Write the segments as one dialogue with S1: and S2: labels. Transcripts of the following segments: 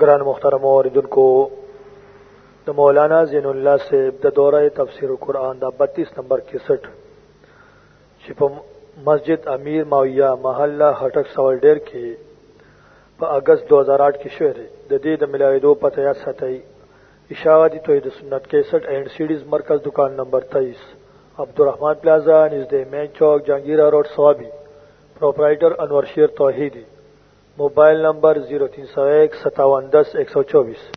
S1: گران مخترم اوردن کو د مولانا زین الله سے د دوره تفسیر قرآن دا 32 نمبر 61 چې په مسجد امیر ماویہ محله هټک سوال ډیر کې په اگست 2008 کې شوه د دې د ملاویدو پته یا ساتي اشاعتی توحید سنت کیسٹ اینڈ سیڈیز مرکز دکان نمبر تیئیس عبدالرحمان پلازا نژد مین چوک جہانگیرہ روڈ سوابی پروپرائٹر انور شیر توحیدی موبایل نمبر
S2: 03015710124د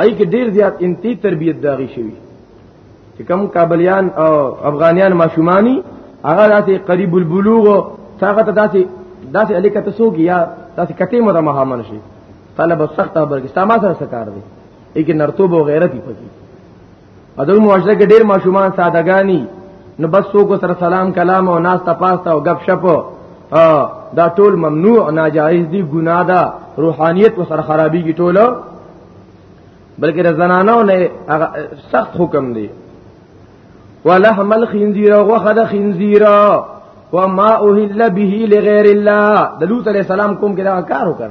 S2: ای کې ډیر زیات انتی تربیت داغي شوی چې کوم کابلیان او افغانیان ماشومانی هغه داسې قریب البلوغ هغه ته داسې داسې الیکه تاسو کې یا داسې کته مو د مهامن شي طلب سخت او برګستا ما سره سکار دی لیکن نرتوب او غیرت پکې ادو معاشره کې ډیر ماشومان سادهګانی نو بس څوک سره سلام کلام او ناس تپاسته او غب شپ دا ټول ممنوع او ناجایز دي ګناه ده روحانيت وسره خرابيږي ټول بلکې د زنانو نه سخت حکم دی ولحم الخنزير وغه د خنزير وما اوهل به لغیر الله د لوط علی السلام کوم کې دا کار وکړ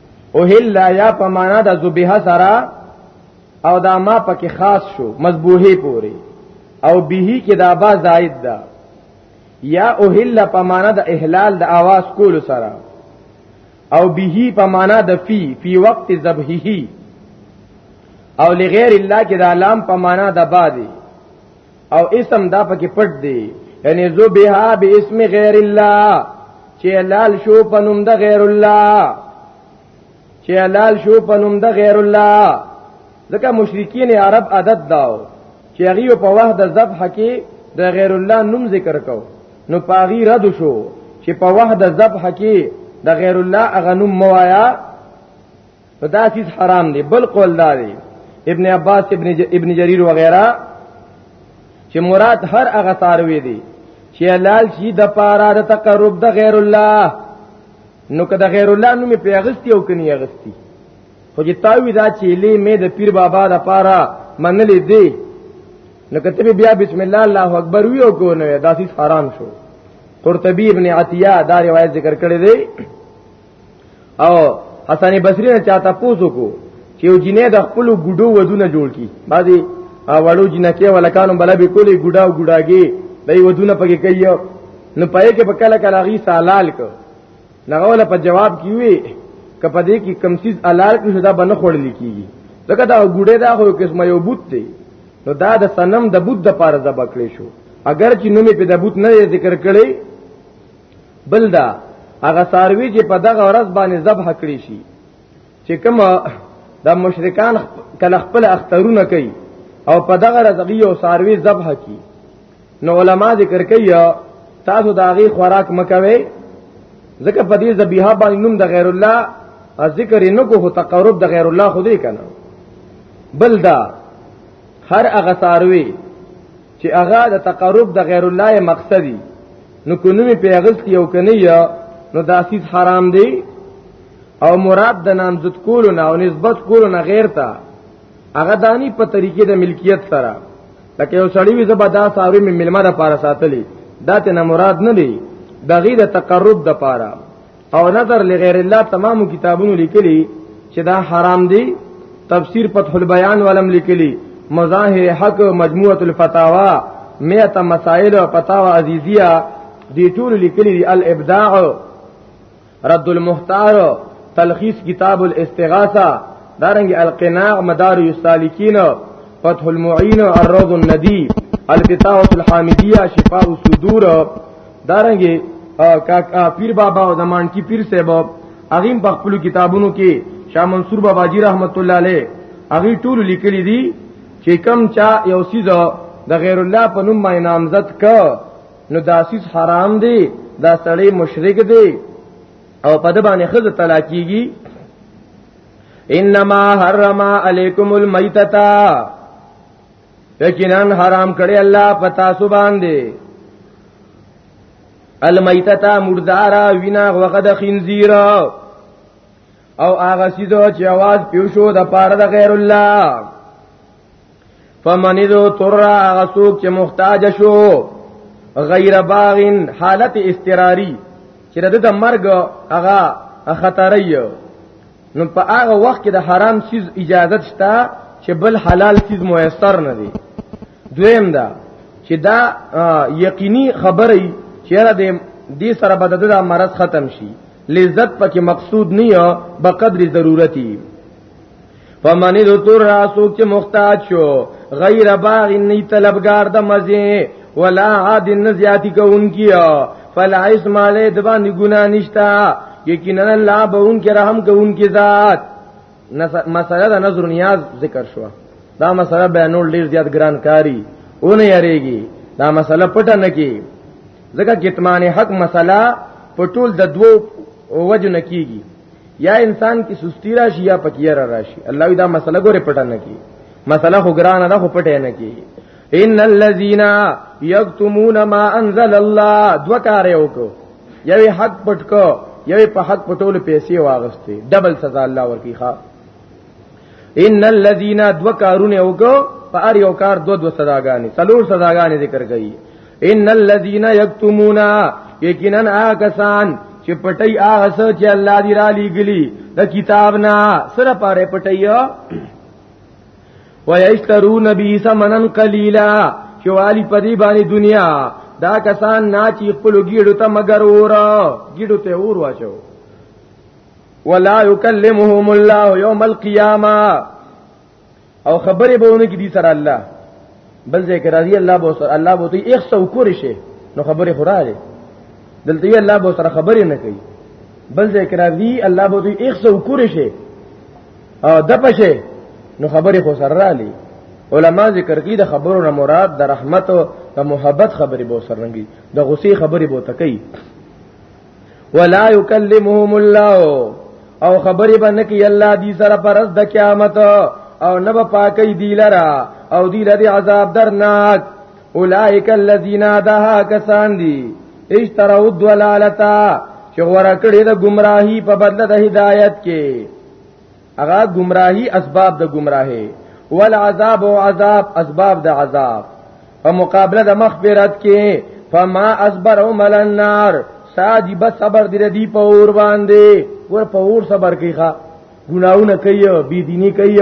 S2: او هل یا په معنا د ذبیحه سره او دا ما پکې خاص شو مذبوحه پوری او به کې دا با زائد ده یا او هل په معنا د احلال د आवाज کول سره او به په معنا د فی فی وقت ذبحه او لغیر الله کې د علام په معنا د بادي او اسم دا پکې پټ دی یعنی زو بها باسم غیر الله چې لال شو پنوم د غیر الله چې لال شو پنوم د غیر الله ځکه مشرکین عرب عادت داو چې هغه په وحد ذبح کې د غیر الله نوم ذکر کو نو پاغي رد شو چې په وحد ذبح کې د غیر الله اغنوم موایا نو دا چیز حرام دی بل قول دا دی ابن عباس ابن ج... ابن جرير وغيرها چې مراد هر هغه ساروي دي چې حلال شي د پاره د تقرب د غیر الله نو که د غیر الله نو می پیغستی او کني اغستی خو چې تاوی دا چې لې مې د پیر بابا د پاره منلې دی نو کته بیا بسم الله الله اکبر وی او کو نه داسې حرام شو قرطبی ابن عطیه دا روایت ذکر کړی دی او حسن بصری نه چاته پوزو کو چې یو جنې د خپل ګډو ودونه جوړ کی بعضی وړو جنکه ولکانو بل به کولی ګډاو ګډاګي دای ودونه پکې کوي نو پای کې په کله کله غي سالال کو نغول په جواب کیوي کپه دې کې کمسیز الال کې شدا بنه خړل کیږي لکه دا ګډه دا خو قسمه یو بوت دی نو دا د سنم د بوت د پاره ذبح کړی شو اگر چې نومې په د بوت نه ذکر کړي بل دا هغه ساروی چې په دغه ورځ باندې ذبح کړی شي چې کوم د مشرکان کله خپل اخترونه کوي او په دغه ورځ یو ساروی ذبح کی نو علما ذکر کوي تاسو د هغه خوراک مکوي ځکه په دې ذبیحه باندې نوم د غیر الله ذکر نه کوو تقرب د غیر الله خو دې کنه بل دا هر هغه ساروی چې هغه د تقرب د غیر الله مقصدی نو کونوی په اغلت یو کنی یا نو داسیز حرام دی او مراد د نامزد کولو نه او نسبت کولو نه غیر تا هغه دانی په طریقې د ملکیت سره لکه یو سړی وي زبا دا ساوري مې ملما د پاره ساتلی دا ته نه مراد نه دی دغې د تقرب د پاره او نظر لغیر الله تمام کتابونو لیکلي چې دا حرام دي تفسیر فتح البیان ولم لیکلي مظاهر حق مجموعه الفتاوا مئه مسائل او فتاوا عزیزیه دی ټول لیکلي دي الابداع رد المحتار تلخیص کتاب الاستغاثه دارنګ القناع مدار السالکین فتح المعین الروض الندی الفتاوة الحامدیه شفاء الصدور دارنګي کاکا پیر بابا او زمان کی پیر صاحب اغیم په خپل کتابونو کې شاه منصور بابا جی رحمت الله علیه اغي ټول لیکلي دي چې کم چا یو سیز د غیر الله په نوم باندې نامزد ک نو داسیس حرام دی دا سړی مشرک دی او په د باندې خزه طلاقيږي انما حرم علیکم المیتتا یقینا حرام کړی الله پتا سو باندې المیتتا مردارا وینا وقد خنزیر او هغه سیدو چې आवाज پیو شو د پاره د غیر الله فمن ذو تر هغه څوک چې محتاج شو غیر باغین حالت استراری چې د مرګ هغه خطرې نو په هغه وخت کې د حرام چیز اجازه شته چې بل حلال چیز میسر نه دی دویم دا چې دا یقیني خبره چیرې د دې سره به د مرض ختم شي لذت پکې مقصود نه یا به قدر ضرورتي فمن ذو تر راسو چې محتاج شو غیر باغ نه طلبگار د مزه ولا عاد نزیاتی کوونکی فلا اسم علی دبان گناہ نشتا یقینا الله به اون کې رحم کوون کې ذات مسله د نظر نیاز ذکر شو دا مسله بیانول ډیر زیات ګران کاری اون یریږي دا مسله پټه نه کی ځکه کتمان حق مسله پټول د دوو وجه نه کیږي یا انسان کی سستی راشي یا پکیر راشي الله دا مسله ګوره پټه نه کی مسله خو ګران نه خو پټه نه کی ان الذين يكتمون ما انزل الله دو کار یو کو یوی حق پټ کو یوی په حق پټول پیسې واغستې ډبل سزا الله ورکی ښا ان الذين دو کارونه یو کو په ار یو کار دو دو سزاګانی څلور سزاګانی ذکر کړي ان الذين يكتمون یقینا آکسان چې پټي هغه څه چې الله دی را لېګلی د کتاب نه سره پاره پټي ويشترون به ثمنا قليلا چې والی په دې باندې دنیا دا کسان نه چې خپل ګیړو ته مگر اور ګیړو ته اور واچو ولا يكلمهم الله يوم القيامه او خبرې بهونه کې دي سره الله بل ذکر راضي الله بو سره الله بو ته 100 کور شي نو خبرې خورا دي دلته الله بو سره خبرې نه کوي بل ذکر راضي الله بو ته 100 کور شي او د پشه نو خبرې خو سره را لې علما ذکر کوي د خبرو نه مراد د رحمت او د محبت خبرې به سره رنګي د غصې خبرې به تکي ولا يكلمهم الله او خبرې به نه کوي الله دې سره پرز د قیامت او نه به پاکي دی لرا او دی لري عذاب درناک اولائک الذین دها کسان دی اشتروا الضلالتا چې غوړه کړې د گمراهی په بدله د هدایت کې هغه گمراهی اسباب د گمراهی والعذاب او عذاب اسباب د عذاب په مقابله د مخبرت کې فما اصبر عمل النار ساجب صبر دې دی په اور باندې ور په اور صبر کیخه ګناونه کوي بی دینی کوي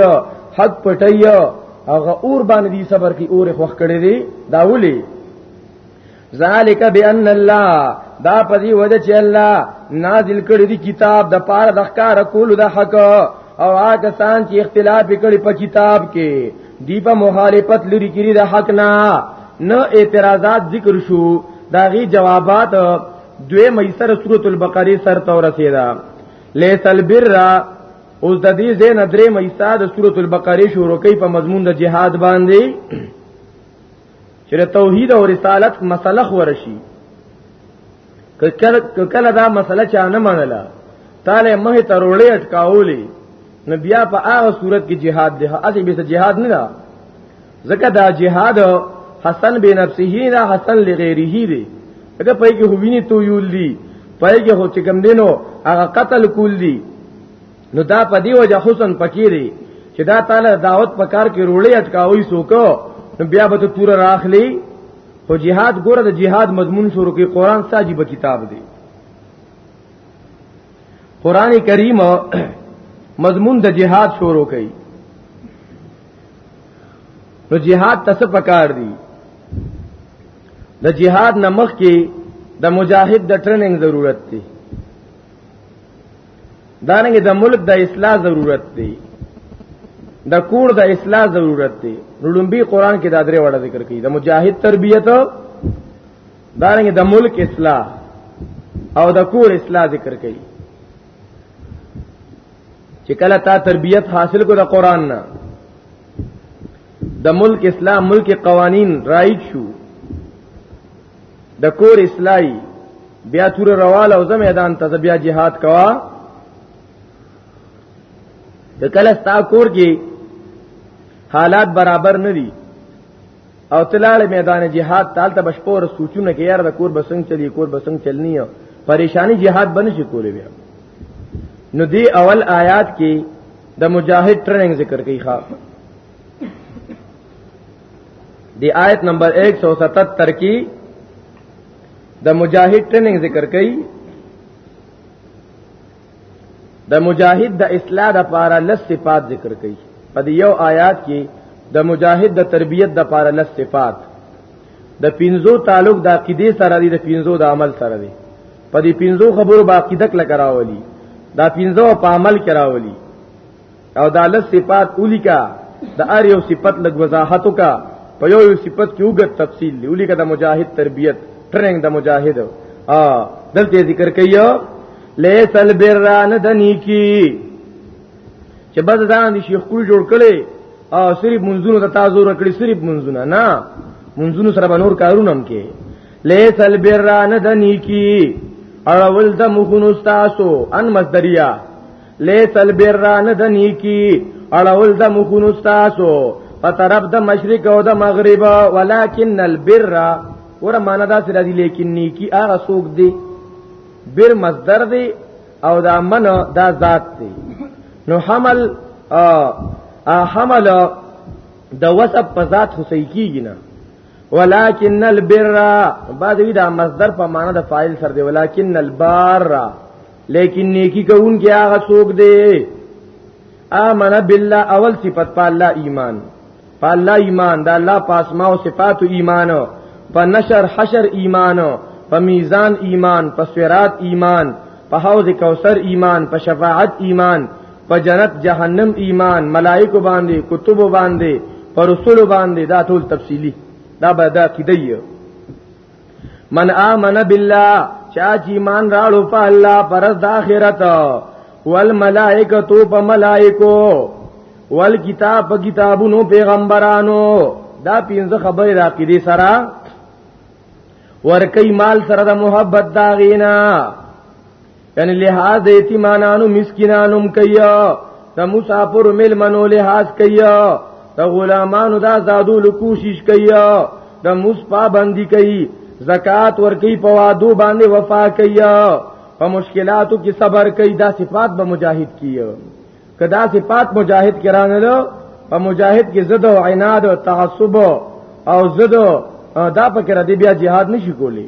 S2: حق پټي هغه اور باندې دي صبر کوي اور خوخ کړي دي دا ولي ذالک بان الله دا پدی وجه چې الله نازل کړی دی کتاب د پاره د ښکار کول د حق او هغه سان چې اختلاف کړي په کتاب کې دی په مخالفت لري کړي د حق نه نه اعتراضات ذکر شو داغي جوابات دوی مېسر سورۃ البقره سر تور رسیدا لیس البر اوس د دې زین درې مېسا د سورۃ البقره شروع کوي په مضمون د جهاد باندې چې توحید او رسالت مسله خورشي کله دا مسله چا نه منله تاله مه ته روړې اٹکاولې نو بیا په هغه صورت کې jihad ده اسی به jihad نه زکه دا جهاد حسن بن نفسه نه حسن لغیره دی دا پای کې هوینه تو یول دی پای کې هو چې کم دینو هغه قتل کول دی نو دا په دی وجه حسن پکې دی چې دا تعالی دعوت په کار کې روړې اٹکاوي سوکو نو بیا به ته تور راخلی خو jihad ګوره د jihad مضمون شروع کې قران ساجيب کتاب دی قران کریم مضمون د jihad شروع کړي نو جهاد تس پکار دی د جهاد نمخ کې د مجاهد د ټریننګ ضرورت دی دانګه د ملک د اصلاح ضرورت دی د کور د اصلاح ضرورت دی لومبي قران کې دا درې وړه ذکر کړي د مجاهد تربیت دانګه د ملک اصلاح او د کور اصلاح ذکر کړي چې کله تا تربیت حاصل کو د قران نه د ملک اسلام ملک قوانین رایج شو د کور اصلاحي بیا تور رواله او میدان ته بیا jihad کوا د کله ستا کور کې حالات برابر نه دي او تلاله میدان جهاد تالته بشپور سوچونه کې یار د کور بسنګ چلی کور بسنګ چلنی پریشانی جهاد بنه شي کولې بیا نو دی اول آیات کې د مجاهد ټریننګ ذکر کوي ښا دی آیت نمبر 177 کې د مجاهد ټریننګ ذکر کوي د مجاهد د اصلاح د پاره لس صفات ذکر کړي په یو آیات کې د مجاهد د تربیت د پاره لس صفات د پینزو تعلق د عقیده سره دی د پینزو د عمل سره دی په دې پینزو خبرو باقی دک لګراولي دا پینزو په عمل کراولي او دا لس صفات اولیکا د ار یو صفت لګ وضاحتو کا په یو یو صفت کې وګت تفصیل دی اولیکا د مجاهد تربیت ټریننګ د مجاهد ا دلته ذکر کایو لیس البران د نیکی چې بس ځان دي شیخ کول جوړ کړي او صرف منځونو ته تاسو رکړي صرف منځونه نه منځونو سره بنور کارونه هم کې لیس البران د نیکی اړول د مخونو تاسو ان مصدریه لیس البر نه د نیکی اړول د مخونو تاسو په طرف د مشرق او د مغرب ولکن البر ور معنا دا سره دی لیکن نیکی هغه سوق دی بر مصدر دی او دا من دا ذات دی نو حمل حمل د وسب په ذات حسین کیږي نه ولکن البر بعد وی دا مصدر په معنا د فاعل سره دی ولکن البر لیکن نیکی کون کې هغه څوک دی امن بالله اول صفت په الله ایمان په الله ایمان دا الله پاسما او صفات ایمان په نشر حشر ایمان په میزان ایمان په صراط ایمان په حوض کوثر ایمان په شفاعت ایمان په جنت جهنم ایمان ملائکه باندې کتب باندې پر رسول باندې دا ټول تفصیلی دا به دا کیدی من آمن بالله چا چې ایمان راړو په الله پر د آخرت والملائکه تو په ملائکو والکتاب په کتابونو پیغمبرانو دا پینځه خبرې د عقیده سره ورکی مال سره د محبت داغینا یعنی لحاظ د یتیمانانو مسکینانو کیا د مسافر مل منو لحاظ کیا د غلامانو دا زادو کوشش کیا د مس پابندی کوي زکات ورکی په وادو باندې وفا کیا په مشکلاتو کې صبر کوي دا صفات به مجاهد کیو کدا صفات مجاهد کرانه له په مجاهد کې زده او عناد او تعصب او زده دا پکې را دی بیا jihad نشي کولی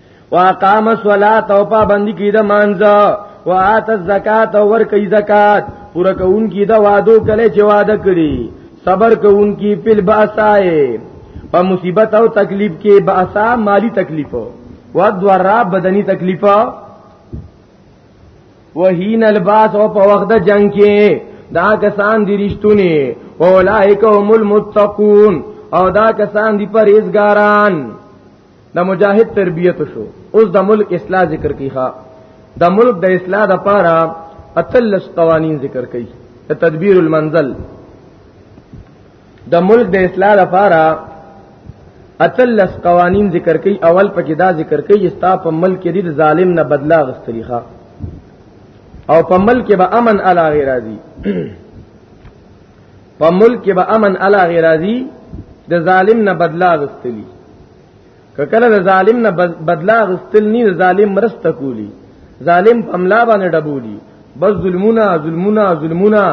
S2: واقام الصلاه او پابندی کی د مانځه وات الزکات او ور کوي زکات پورا کوون کی دا وادو کله چې واده کړی صبر کوون کی پل باسای په مصیبت او تکلیف کې باسا مالی تکلیف و دورا بدنی تکلیف وهین الباس او په وخت د جنگ کې دا کسان دي رښتونی اولائک هم المتقون او دا کسان دي پرهیزګاران د مجاهد تربیت شو اوس د ملک اصلاح ذکر کیخه د ملک د اصلاح د پاره اتلس قوانین ذکر کړي د تدبیر المنزل د ملک د اصلاح د پاره اتلس قوانین ذکر کړي اول پکې دا ذکر کړي چې ستا په ملک کې د ظالم نه بدلا غستریخه او په ملک به امن علاوه راځي په ملک کې به امن الا غیرازی د ظالم نه بدلا غستلی کله د ظالم نه بدلا غستل نه ظالم مرسته کولی ظالم په املا باندې ډبولی بس ظلمونه ظلمونه ظلمونه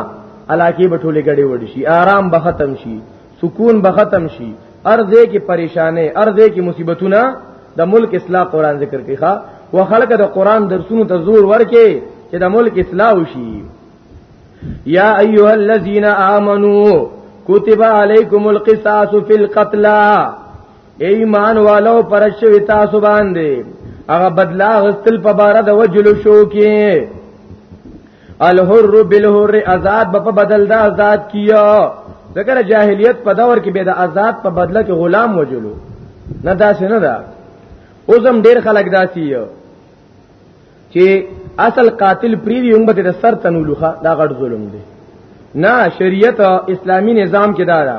S2: علاقه به ټوله غړې وړي شي آرام به ختم شي سکون به ختم شي ارزه کې پریشانه ارزه کې مصیبتونه د ملک اصلاح قران ذکر کوي ښا و خلک د قران درسونو ته زور ورکې چې د ملک اصلاح وشي یا ایها الذین آمنو کتب علیکم القصاص فی القتل ایمان والو پر شوی تاسو باندې هغه بدلا غستل په بار د وجل شو کې الحر بالحر آزاد په بدل دا آزاد کیا ذکر جاهلیت په دور کې به د آزاد په بدله کې غلام وجلو نه داسې نه ده دا. اوزم ډیر خلک داسي چې اصل قاتل پریدي هم به د سر تنولخه دا غټ ظلم دی نه شریعت اسلامی نظام کې دا دا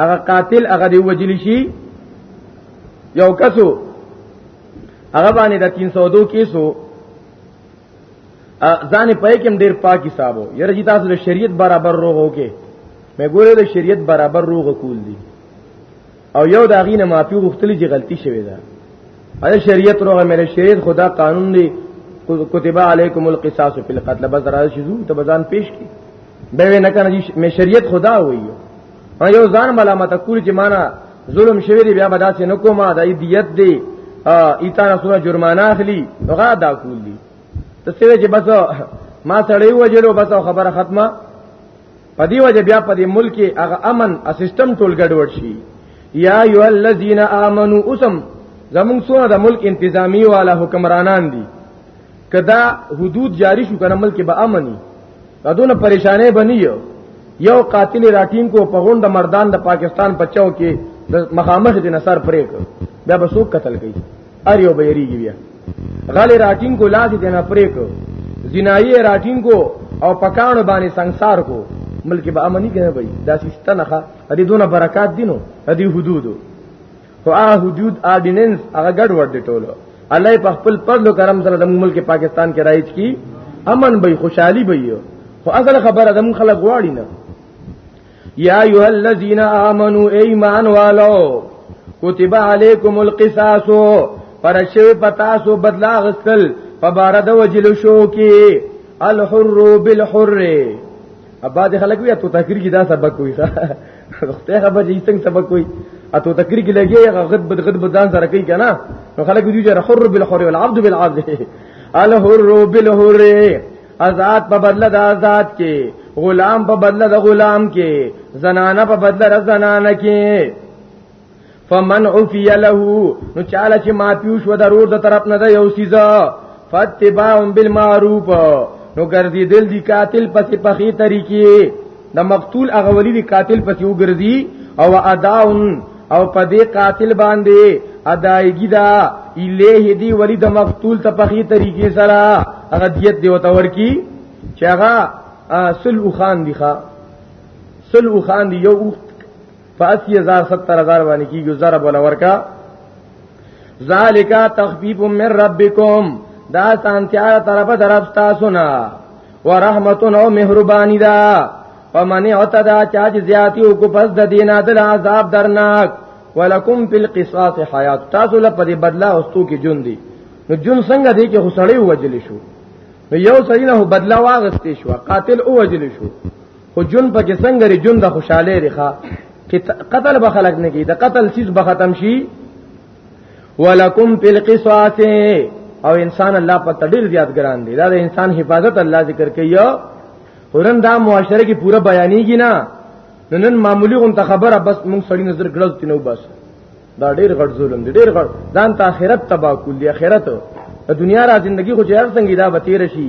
S2: هغه قاتل هغه دی وجلی شي یو کسو هغه باندې د 302 کیسو ځان په کې ډیر پاک حسابو یره جی تاسو د شریعت برابر روغو کې مې ګوره د شریعت برابر روغ کول دي او یو دا غینه معافی غوښتلی چې غلطی شوی ده ایا شریعت روغه مې شریعت خدا قانون دی کتب علیکم القصاص فی القتل بس راځي شذو ته بزان پیش کی به نه کنه چې مې شریعت خدا وایي او یو ځان ملامت کول چې معنا ظلم شوی دی بیا بداسې نه کومه د دیت دی ایتان سره جرمانه اخلي هغه دا کول دي ته څه چې بس ما سړی وجلو بس خبره ختمه په دی وجه بیا په دې ملک هغه امن او سیستم ټول ګډوډ شي یا ایو الذین آمنو اسم زمون سونه د ملک انتظامی والا حکمرانان دي کدا حدود جاری شو کنه ملک به امني دونه پریشانې بنی یو قاتل راټیم کو په غونډه مردان د پاکستان په چاو کې د مخامخ د نصر پرې کړ بیا به څوک قتل کوي ار یو بیریږي بیا غل راټینګ کو لاس دې نه پرې کو جنایي راټینګ کو او پکانو باندې ਸੰسار کو ملک به امني کنه وای دا سیستنخه دې دونه برکات دینو دې حدود خو هغه حدود آرډیننس هغه ګډ وډ دي ټولو الله په خپل فضل او کرم سره د ملک پاکستان کې رایج کی امن به خوشحالي به خو اصل خبره د مخ خلک غواړي نه یا ایها الذین آمنو ایمان والو کتب علیکم القصاص پر شوی پتاسو بدلا غسل په بار د وجلو شو کې الحر بالحر ابا د خلک وی ته تکریر کی دا سبق کوي خدای خبر دې څنګه سبق کوي اته تکریر کی لګي غد بد غد بدان سره کوي کنه نو خلک دوی جره حر بالحر والعبد بالعبد الحر بالحر آزاد په بدله د آزاد کې غلام په بدله د غلام کې زنانه په بدله د زنانه کې فمن عفی له نو چاله چې ما پیوش و ضرور د طرف نه د یو سیزا فتباهم بالمعروف نو ګرځي دل دی قاتل پسې پخې طریقې د مقتول هغه ولی دی قاتل پسې وګرځي او اداون او په دې قاتل باندې ادایګی دا الیه دی ولی د مقتول ته په خي طریقې سره هغه دیت دی وته ورکی چې هغه سل او خان دی ښا سل او خان دی یو په 80000 70000 باندې کیږي زره بولا ورکا ذالک تخفیف من ربکم دا سانتیا طرف طرف تاسو نه ورحمتون او مهربانی دا فمن اعتدا چا چې زیاتی او کو پس د دینه د عذاب درناک ولکم فی القصاص حیات تاسو له پدې بدلا اوستو کې جون دی نو جون څنګه دی چې خسړی وجل شو نو یو سړی نه بدلا واغستې شو قاتل او وجل شو خو جون په کې څنګه ری جون د خوشاله ریخه قتل به خلق نه کی د قتل چیز به ختم شي ولکم فی القصاص او انسان الله په تډیر زیات ګران دی دا د انسان حفاظت الله ذکر کوي ورن دا معاشره کې پوره بیانېږي نه نو نن معمولی غون ته خبره بس مونږ سړی نظر ګړز تینو بس دا ډیر غړ ظلم دی ډیر غړ ځان ته اخرت تبا کول دی اخرت د دنیا را زندگی خو چې هر څنګه دا به تیر شي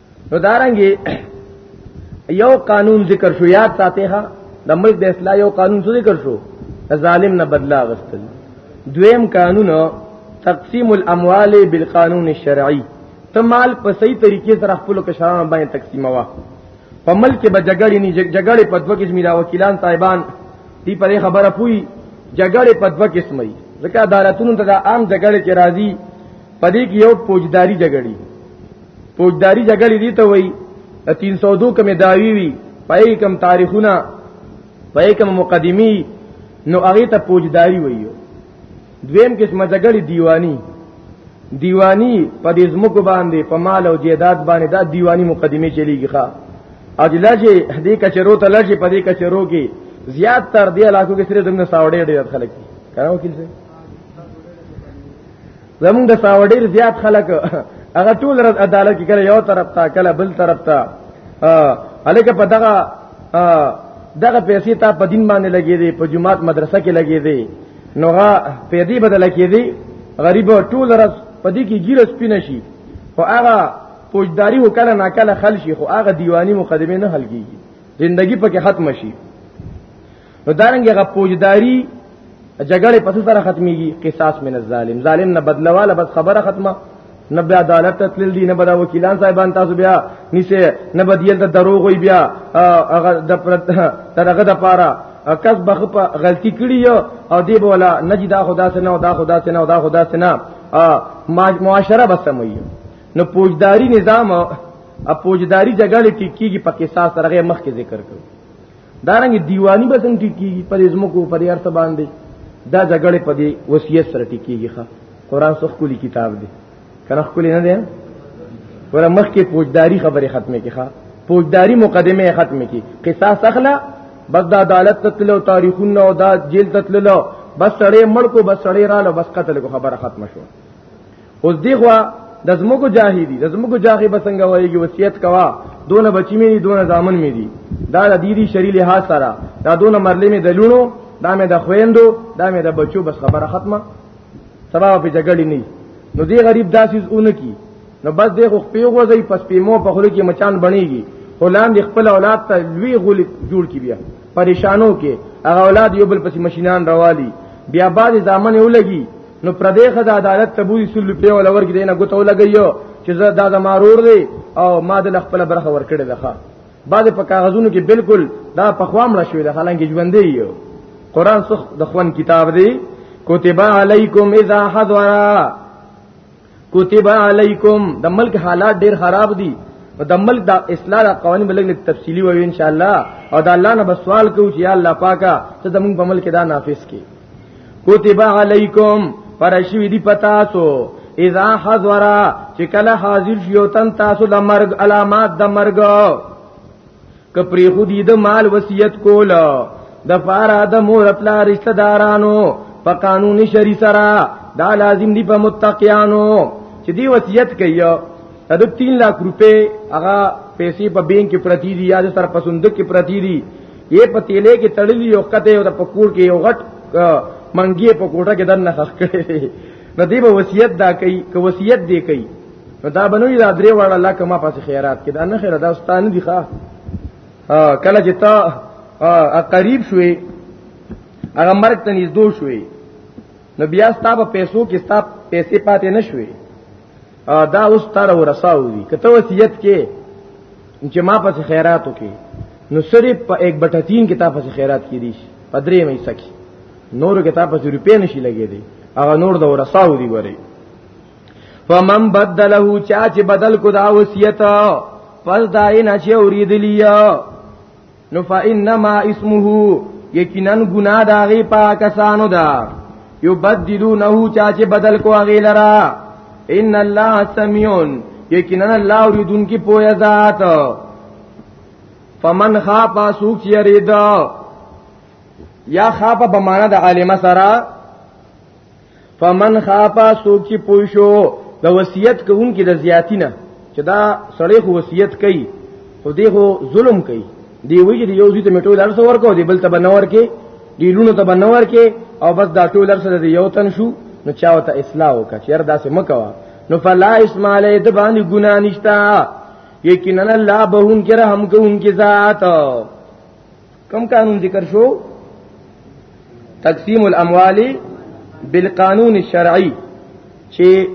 S2: نو دارنګي یو قانون ذکر شو یاد ساتي ها د ملک د اصلاح یو قانون څه ذکر شو ظالم نه بدلا غستل دویم قانون تقسیم الاموال بالقانون الشرعي ته مال په صحیح طریقې سره خپل کشرانو باندې تقسیموا په ملک به جګړې نه جګړې په دوه قسمه دا وکیلان صاحبان دی په خبره پوي جګړې په دوه قسمه دي ځکه عدالتونو ته عام جګړې کې راځي پدې کې یو فوجداري جګړې فوجداري جګړې دي ته وای 302 کمه داوی وی پای کم تاریخونه پای کم مقدمی نو هغه ته فوجداري وایو دویم قسمه جګړې دیوانی دیوانی په دې زمکو باندې په مال او جیداد باندې دا دیوانی مقدمه چلیږي ښا اجلا چې دې کچرو ته لږه په دې کچرو کې زیات تر دې علاقو کې سره زموږ ساوړې ډېر خلک دي کارو کې څه زمونږ د ساوډیر زیات خلک هغه ټول رد عدالت کې کله یو طرف ته کله بل طرف ته الکه په دغه دغه پیسې ته په دین باندې لګې دي په جماعت مدرسه کې لګې دي نوغه پیدي بدل کې دي غریب ټول رس پدې کې ګیره سپینه شي خو هغه پوجداري وکړه نه کله خل شي خو هغه دیوانی مقدمه نه حل کیږي زندگی پکې ختم شي نو دارنګ هغه پوجداري جګړه پس سره ختميږي قصاص من الظالم ظالم نه بدلواله بس خبره ختمه نه بیا عدالت تل دی نه بیا وکیلان صاحبان تاسو بیا نشه نه بدیل ته دروغ وي بیا هغه د ترغه د پاره کس بخ په غلطی کړی او دی بولا نجی دا خدا سره نه دا خدا سره نه دا خدا سره نه معاشره بسموي نو پوجداري نظام او پوجداري جګړه کې کیږي په قصاص سره مخ کې ذکر کړو دارنګ دیوانی به څنګه کیږي پر ازمکو پر ارته باندې دا جګړه په دې وصیت سره ټکیږي ښا قران څخه کلی کتاب دی کنه کلی نه دی ور مخ کې پوجداري خبره ختمه کی ښا پوجداري مقدمه ختمه کی قصاص اخلا بس دا عدالت تتلو تاریخونه او دا جیل تتلو بس سړی مړ کو بس سړی رااله بس قتل کو خبره ختمه شو اوس دی خو د زموږ جاهي دي د زموږ جاهي به څنګه وایي وصیت کوا دون بچی مې دي دون ځامن مې دي دا د دې دي شری له سره دا دون مرلې مې د لونو دا مې د خويندو دا مې د بچو بس خبره ختمه سبا په جګړې نه نو دې غریب داسې اون کی نو بس دې خو پیو غوځي پس پیمو په خله کې مچان بنيږي غلام دې خپل اولاد ته لوی غول جوړ کی بیا پریشانو کې هغه اولاد یو بل پسې ماشينان روالي بیا بعد ځامن ولګي نو پردې خدا عدالت تبوی سل په ول ورګ دینه غوتو لګیو چې زه دا د مارور دی او ما د خپل برخه ورکړې ده بعد په کاغذونو کې بالکل دا په خوام را شوې ده حالانکه ژوندې یو قران څخه د خوان کتاب دی کوتبا علیکم اذا حضرا کتب علیکم د ملک حالات ډیر خراب دي او د ملک د اصلاح د قوانین بلګ لیک تفصیلی وي ان شاء الله او د الله نه بسوال کو چې الله پاکا ته د موږ په ملک دا نافذ کی کتب علیکم فرشوی دی پتا سو اذا حضرا چې کله حاضر شیو تن تاسو د مرګ علامات د مرګ که پری خودی د مال وصیت کول د فارا د مور خپل رشتہ دارانو په قانون شری سره دا لازم دی په متقیانو چې دی وصیت کوي دا 3 لک روپے هغه پیسې په بینک کې پرتی دي یا د سر پسندک کې پرتی دي یې په تیلې کې تړلې یو کته او د پکور کې یو غټ منګي په کوټه کې دنه خخ کړي نو دی به وصیت دا کوي که وصیت دی کوي نو دا بنوي دا درې واړه لکه ما پاسې خیرات کې دا نه خیرات دا ستانه دي ښا کله چې تا قریب شوي هغه مرګ ته نږدې شوي نو بیا ستا په پیسو کې ستا پیسې پاتې نه شوي دا اوس تر ورساو دي کته وصیت کې چې ما پاسې خیرات وکي نو صرف په 1 بټه 3 کتاب پاسې خیرات کې دي پدرې مې سکی نور کتاب پاسې روپې نشي لګې دي هغه نور د ورساو دي وره فمن بدله چا چې بدل کو دا وصیت پس دا نه چې اوریدلی نو فإنما اسمه یقینا ګناه دا غي پاکستانو دا یبدلونه چا چې بدل کو غي لرا ان الله سميون یقینا الله اوریدون کی پویا ذات فمن خاف سوق یریدا یا خاف بمانه د عالم سره فمن خافا سوک چې پوښو د وصیت کوونکې د زیاتینه چې دا سړی خو وصیت کوي خو دی خو ظلم کوي دی وی چې یو ځی ته میټو لار څور کو دی بل ته بنور کې دی لونو ته بنور کې او بس دا ټول لار سره یو تن شو نو چاو ته اصلاح وکړه چیر داسې مکوا نو فلا اسم علی د باندې ګنا نشتا یقینا الله بهون کې رحم کوونکې ذات کم قانون ذکر شو تقسیم الاموال بالقانون الشرعي چې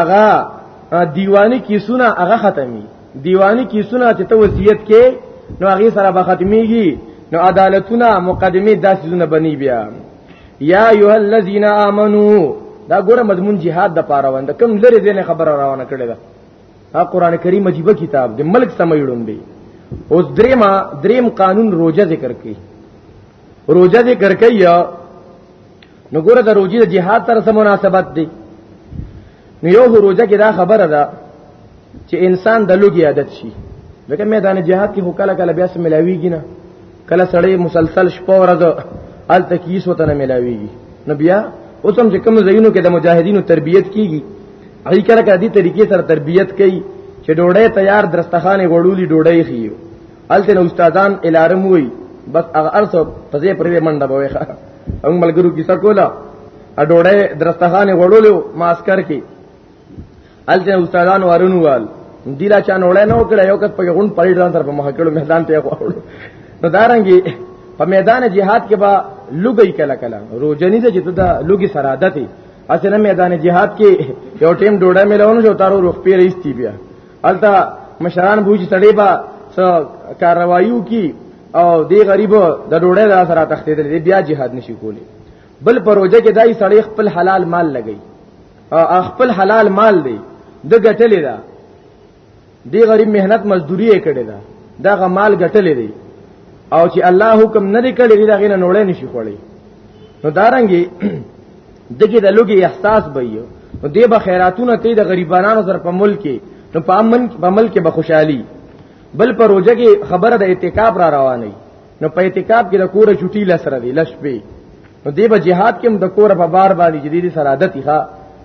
S2: هغه دیوانی کیسونه هغه ختمي دیوانی کیسونه چې ته وصیت کې نو هغه سره به ختميږي نو عدالتونه مقدمه داسې زونه بني بیا یا ایه الذین آمنو دا ګوره مضمون jihad د پاره وند کم لري دینه خبره راونه کړی دا دا قران کریم عجیب کتاب دی ملک سمېړون دی اوس دریم دریم قانون روزه ذکر کړي روزه ذکر کړي نو ګوره د روزي د جهاد سره سم مناسبت دی نو یو روزه کې دا خبره ده چې انسان د لوګي عادت شي لکه میدان جهاد کې هو کله کله بیا سم ملاویږي نه کله سړی مسلسل شپه ورځ ال تکیس وته نه ملاویږي نو بیا اوس هم چې کوم زینو کې د مجاهدینو تربیت کیږي هغه کله کله دې طریقې سره تربیت کوي چې ډوډۍ تیار درستخانه غړولي ډوډۍ خيو الته نو استادان الارم وای بس هغه ارسو په دې پرې منډه بوي ښه هم ملګرو کیسه کوله ا ډوډۍ درستخانه غړولو ماسکر کې الته استادان ورنوال دی لا چا نوړې نه وکړ یو کس په غون پړې ځان تر په مخ کړو میدان ته خوړو نو دارنګي په میدان جهاد کې با لګي کله کله روزنی ته چې دا لګي سراده دي اسنه میدان جهاد کې یو ټیم ډوډه ملونه جو تارو روخ پیر ایستی بیا الته مشران بوج تړې با کاروایو کی او دی غریب د ډوډه د سره تختیدل بیا جهاد نشي کولی بل پروژه کې دای سړی خپل حلال مال لګي خپل حلال مال دی د ګټلې ده دی غریب مهنت مزدوری یې کړې ده دا غ مال ګټلې دی او چې الله حکم نه دی کړی دا غینه نوړې نشي خوړې نو دارنګي دغه د لوګي احساس به یو نو دی به خیراتونه ته د غریبانو سره په ملک کې نو په امن په ملک کې به خوشحالي بل پر روزه کې خبره د اعتکاف را روانه نو په اعتکاف کې د کور چټي لسره دی لش په نو دی به jihad کې هم د کور په بار باندې جديدي سره عادت ښه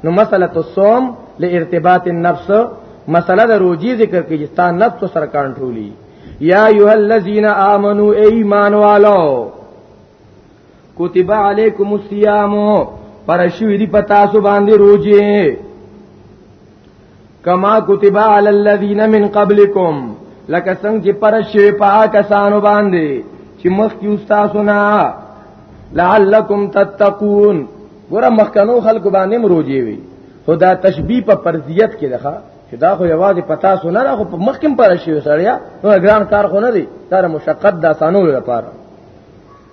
S2: نو مسله الصوم لارتباط النفس مسله د روزي ذکر کې چې تا نفس سره کنټرولي یا ایه الذین آمنو ایمان والو کتب علیکم الصیام پر شوی دی پتا سو باندې روزي کما کتب علی الذین من قبلکم لکه څنګه چې پر شوی په کسانو باندې چې مخکې تاسو نه لعلکم تتقون ګوره مخکنو خلکو باندې مروجي وي خدا تشبیه په پرزیت کې ده چې دا خو یوازې پتا سو نه خو په مخکم پر شوی سړیا نو ګران کار خو نه دی دا مشقت د اسانو لپاره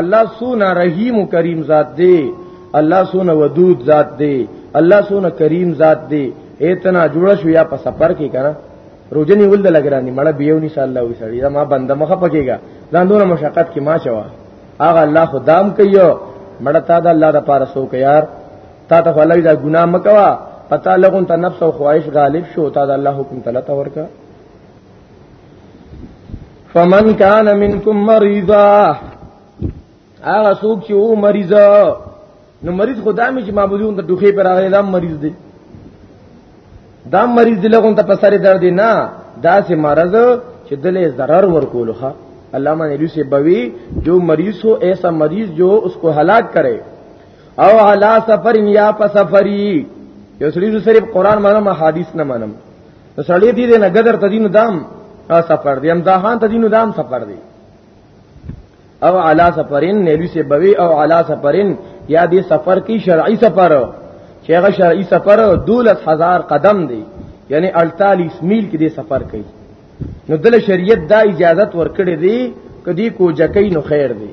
S2: الله سونه رحیم و کریم ذات دی الله سونه ودود ذات دی الله سونه کریم ذات دی ایتنا جوړ شو یا په سفر کې کنه روزنی ول د لګرانی مړه بیو نشه الله وی سړی دا ما بنده مخه پکېګا ځان دونه مشقت کې ما چوا اغه الله خدام کوي مړه تا دا الله د پاره سو کې یار تا ته الله دا ګناه مکوا پتا لګون ته نفس او خواهش غالب شو تا دا الله حکم تلته ورکا فمن کان منکم مریضا هغه څوک چې و مریض نو مریض خدا مې چې معبودون ته ټوخې پر راغلی دا مریض دی دا مریض دی لګون ته پسره درد نه دا سه مرض چې دلې zarar ورکول ښه علامہ نبی سے بوی جو مریض ہو ایسا مریض جو اس کو ہلاک کرے او علا سفر یا پسفری یو سړي صرف قران منم حدیث نه منم نو سړی دې نه قدر تدین دام سفر دی امتحان تدین دام سفر دی او علا سفرین نیلو سے بوی او علا سفرین یا دې سفر کی شرعی سفر چې هغه شرعي سفر 12000 قدم دی یعنی 48 میل کې دی سفر کوي نو دل شریعت دا اجازت ورکړي دی کدی کو جکې نو خیر دی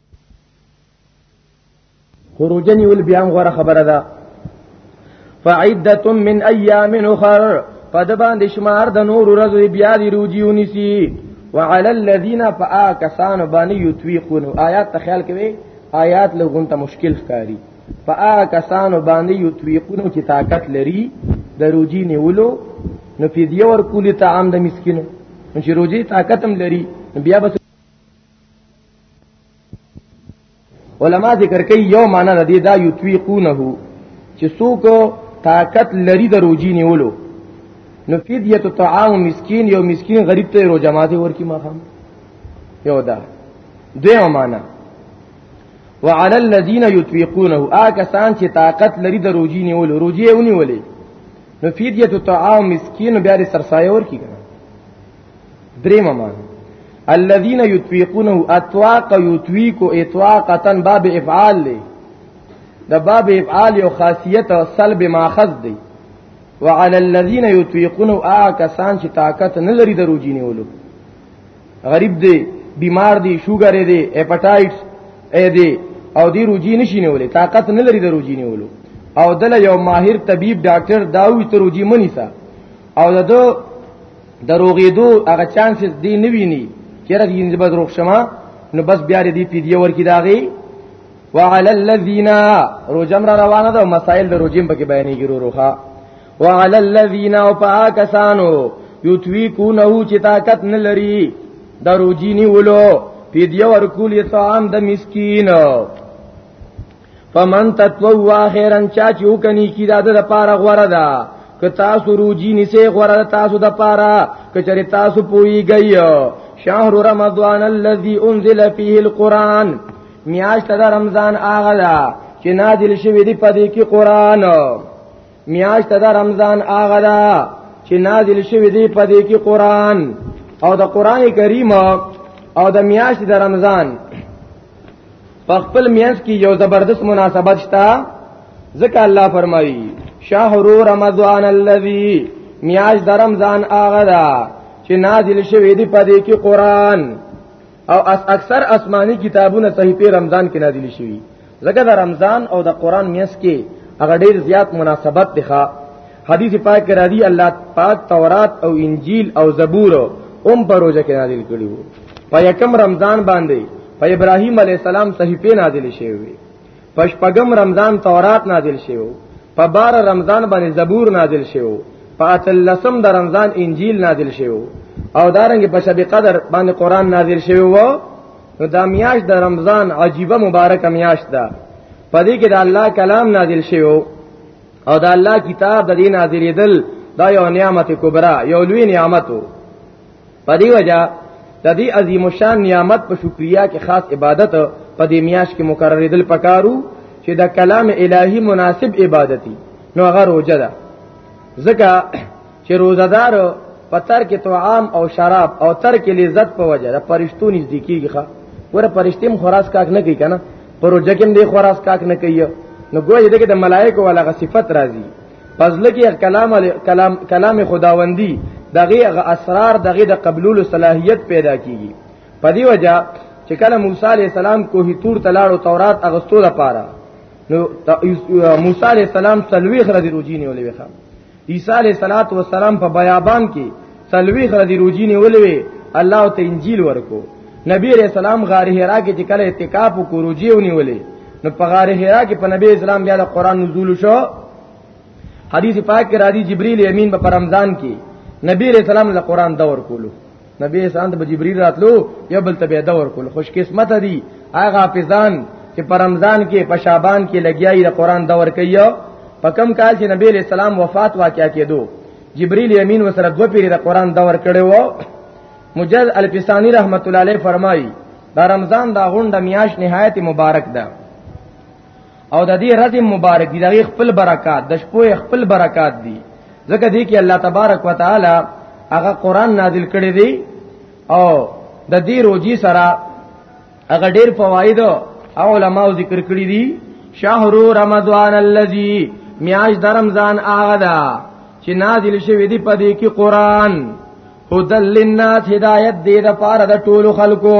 S2: خروجنی ول بیا غره خبره ده فعدت من ایام اخر پد باندې شمار د نور ورځې بیا دی روجیونی سی وعلى الذين فآكسان باندې یتویقون آیات ته خیال کوي آیات لغون ته مشکل ښکاری فآکسان باندې یتویقون چې طاقت لري د روجی نیولو نو فدیه ور کولی طعام د مسکینو نو چې روجی طاقت هم لري بیا بس علما ذکر کوي یو معنا د دې دا یتویقونه چې څوک طاقت لري د روزي نیولو نو فدیه طعام مسکین یو مسکین غریب ته روزه ماته ورکی ما خام یو دا دیو معنا وعلى الذين يطيقونه آکسان چې طاقت لري د روزي نیولو روزي یې ونیولې نو فدیه طعام مسکین بیا سرسایه ورکی کنه دریم مان الذين يطيقونه اطواق يطيق اطواقا باب افعال له د باب افعال یو خاصیت او سلب ماخذ دی وعلى الذين يطيقون اكسان چې طاقت نه لري د روجي نیولو غریب دی بیمار دی شوګر دی هپاتایټس اې دی او دی روجي نشي نیولې طاقت نه لري د روجي نیولو او دل یو ماهر طبيب ډاکټر داوي ته روجي منی سا او دغه دروغېدو هغه چانسز دی نه ویني چیرې یې به دروغ شمه نو بس بیا دې پیډیا ورکی داغي وعلى الذين روجم را روانه ده مسائل د روجم پکې بیانېږي وروخه وعلى الذين او پاکستانو یوتوی کو نه چې طاقت نه لري د روجینی ولو پیډیا ورکول یې طعام د مسکین فمن تطوع خيرا چا چې وکني کی دا د پاره غوړه ده که تاسو روجی نسې غوړه تاسو د پاره که چېرې تاسو پويږئ شهر رمضان الذي انزل فيه القران میاشت د رمضان هغه ده چې نازل شوی دی په دې کې قران میاشت د رمضان هغه ده چې نازل شوی دی په دې کې قران او د قران کریم او د میاشت د رمضان په خپل میانس کې یو زبردست مناسبت شته ځکه الله فرمایي شهر رمضان الذي میاش د رمضان هغه ده چې نازل شوی دی په دې کې قران او اس اکثر آسماني کتابونه صحیفه رمضان کې نازل شوی ځکه د رمضان او د قران میانس کې هغه ډیر زیات مناسبت دی ښا حدیث پاک کرا دی الله پاک تورات او انجیل او زبور هم پر روزه کې نازل کړي وو په یکم رمضان باندې په ابراهیم علی السلام صحیفه نازل شوی وي په شپږم رمضان تورات نازل شوی په بار رمضان باندې زبور نازل شوی په اتلسم د رمضان انجیل نازل شوی او دارنګ په شب قدر باندې قران نازل شوی وو نو دا میاش د رمضان عجیبه مبارک میاش ده پدې کې د الله کلام نازل شوی او دا الله کتاب د دین حاضرېدل دا یو نعمت کبرا یو لوی نعمت وو په دی وجہ د دې عظیم شان نعمت په شکریا کې خاص عبادت په دې میاش کې مقرریدل پکارو چې د کلام الهی مناسب عبادتي نو هغه روزه ده ځکه چې روزدار په تر کې طعام او شراب او تر کې لذت په وجه د پرشتو نږدې کیږي ښا ور پرشتیم خراس کاک نه کوي کنه پروژه کې دې خراس کاک نه کوي نو ګویا دې کې د ملائکه ولا صفت راځي پزله کې کلام کلام کلام خداوندی دغه اسرار دغه د قبول صلاحیت پیدا کیږي په دی وجہ چې کله موسی علی السلام کوه تور تلاړو تورات اغستو لپاره نو موسی علی السلام سلوي خره دی روجینه ولې وخه عیسی علیہ الصلات والسلام په بیابان کې سلوی خدای روجی نه ولوي الله ته انجیل ورکو نبی علیہ السلام غار حرا کې چې کله اعتکاف او کوروجی ونیولې نو په غار حرا کې په نبی اسلام بیا د قران نزول شو حدیث پاک کې راځي جبرئیل امین په رمضان کې نبی علیہ السلام له قران دور کولو نبی اسلام ته جبريل راتلو یا بل تبه دور کول خوش قسمت دي هغه حافظان چې په رمضان کې په شعبان کې لګیایي د قران دور کوي په کم کال چې نبی علیہ السلام وفات واقع کېدو جبريل امین وسره دو پیری د قران دور کړي وو مجد الفسانی رحمت الله علیه فرمایي دا رمضان دا غونډه میاش نهایت مبارک ده او د دې رد مبارک دی دغه خپل برکات د شپو خپل برکات دی ځکه دی کې الله تبارک وتعالى هغه قران نازل کړی دی او د دې روزي سره هغه ډیر فواید او علماء ذکر کړی دي شهر رمضان الذي میاش د رمضان هغه ده چې نازل شوی دی په دې کې قران هدل للناس هدایت دې د پاره د ټولو خلکو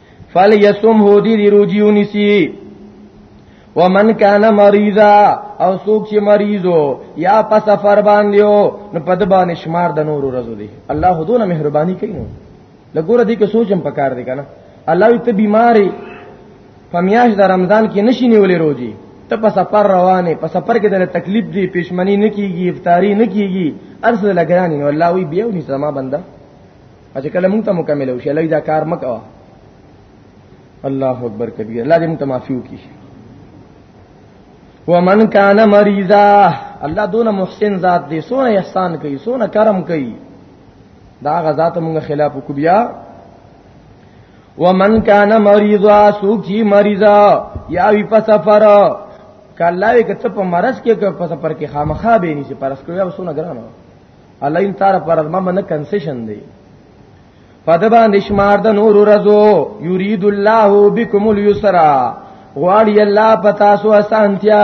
S2: فل یسم هو دی دی روجیونی سی ومن کان مریضا او سوک چې مریضو یا په سفر باندې او نو په د باندې شمار د نور ورځو دی الله دونه مهرباني کوي نو لګوره دې کې سوچم پکار دی کنه الله وي ته بیماری فمیاش د رمضان کې نشي نیولې روزي ته په سفر روانه په سفر کې د تکلیف دی پښمنی نه کیږي افطاری نه کیږي ارسل لګرانی نو الله وي بیا ونی سما بنده چې کله مونږ ته مکمل وشي لای دا کار مکوا الله اکبر کبیر الله دې مونږ ته معافي وکړي ومن کان مریضا الله دون محسن ذات دې سونه احسان کوي سونه کرم کوي دا غزا ته مونږ خلاف کو بیا ومن کان مریضا سوق چی مریضا یا وی په سفر کله وی کته په مرز کې په سفر کې خامخا به ني چې پرس کوي او سونه ګرانه الاین تار پر ما من کنسیشن دی پد باندې شمار د نور رزو یرید الله بكم اليسر غواړي الله پتا سو اسانتیا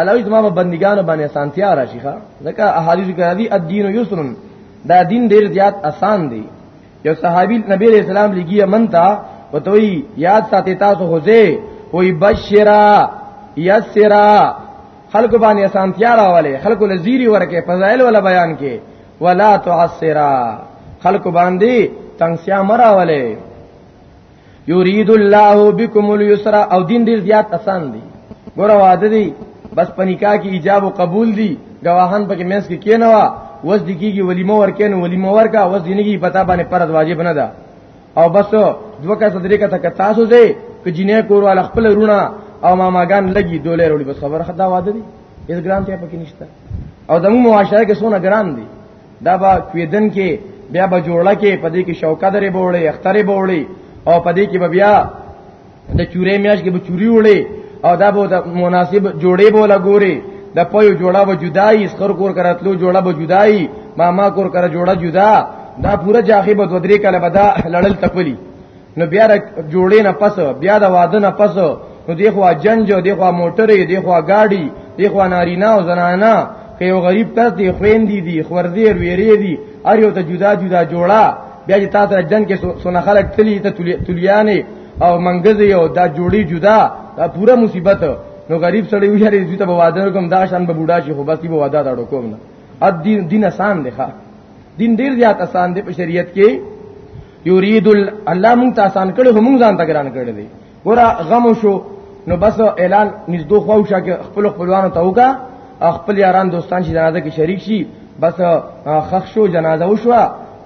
S2: الوی زما په بندګانو باندې اسانتیا راشي ښا ځکه احادیث کې راځي الدین یسر دا دین ډیر زیات اسان دی یو صحابي نبی رسول الله لګي منتا وتوي یاد ساتي تاسو هوځه وي بشرا یسرا خلق باندې اسانتیا راولې خلق لزیری ورکه فضائل ولا بیان کې ولا تعسرا خلق باندې تنگسیا مراولې یرید الله بكم اليسر او دین ډیر زیات آسان دی ګور واده دی بس پنیکا کی ایجاب او قبول دی گواهان پکې مېس کې کینوا وس دکیږي ولیمه ورکې نو ولیمه ورکا وس دینګي پتا باندې پرد واجب نه ده او بس دوه کسه درې کته که تاسو دې که جنې کور والا خپل رونه او ماماګان لګي دولې وروړي بس خبره خدا واده دي اس ګرام ته پکې نشته او دمو معاشره کې سونه ګرام دي دا با کویدن کې بیا به جوړه کې پدې کې شوکه درې بوړې اخترې بوړې او پدې کې بیا د چورې میاش کې به چوری وړي او دا به مناسب جوړې به لګوري د پيو جوړه به جدای اسخر کور کراتلو جوړه به جدای ماما کور کرا جوړه جدا دا پورا جاخي به ودرې کله بدا لړل تپلی نو بیا جوړې نه پس بیا د واده نه پس نو دی خو جنج دی خو موټرې دی خو گاډي دی خو نارینا او زنانا که یو غریب کس دی خويندې دي خوردې ویری دي ار یو ته جدا جدا جوړه بیا چې تاسو جنگ کې سونه خلک تلی ته تلیانه او منګزي او دا جوړي جدا دا پورا مصیبت نو غریب سړی ویری دوی ته بوادر کوم دا شان به بوډا شي خو بس دی بوادا دا کوم نه ا دین دین آسان دی ښا دین ډیر زیات آسان دی په شریعت کې یرید الله مونږ ته آسان کړي هم مونږ ځان ته ګران کړي دی ګور غم شو نو بس اعلان نږدې خو شو کې خپل خپلوانو ته وکا خپل یاران دوستان چې جنازه کې شریک شي بس خخ شو جنازه وشو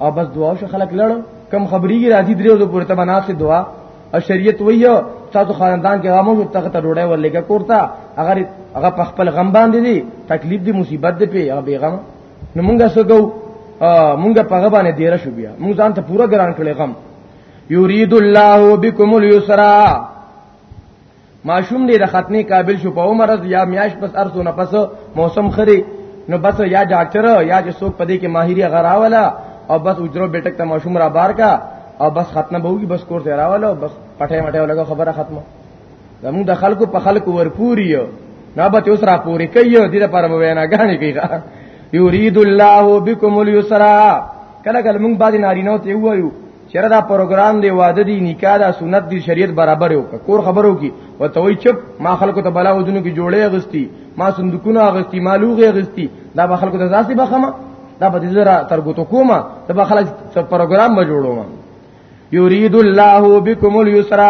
S2: او بس دعا شو خلک لړ کم خبري کی راځي دریو د پورته بناسه دعا او شریعت ویو تاسو خاندان کې غمو شو تخته ډوډۍ ولګه کوړتا اگر هغه په خپل غم باندې دي تکلیف دي مصیبت دي په هغه بیغم نو مونږه سګو مونږه په غبانه دیره شو بیا مونږ ځان ته پورا ګران کړي غم یرید الله بكم اليسرا ماشوم دې د ختمي قابل شو په عمر یا میاش پس ارسو نه پس موسم خري نو بس یا ډاکټر یا چې څوک پدې کې ماهری غراولا او بس اجرو بیٹک ته ماشوم را بار کا او بس ختمه به وي بس کور ته راواله او بس پټه مټه ولګه خبره ختمه زموږ د خلکو په خلکو ورپوري نه به اوس را پوری کوي د دې لپاره به وینا غاڼې کوي یرید الله بكم اليسرا کله کله موږ باندې نارینه ته وایو چیرې دا پروګرام دی واده دی نکاح دا سنت دی شریعت برابر یو کور خبرو کی وتوي چپ ما خلکو ته بلا ودونو کې جوړې اغستی ما صندوقونه اغستی مالوغه اغستی دا به خلکو ته ځاسي بخمه دا به زرا ترګوتو کومه دا به خلک پروګرام به جوړوم یرید الله بكم اليسر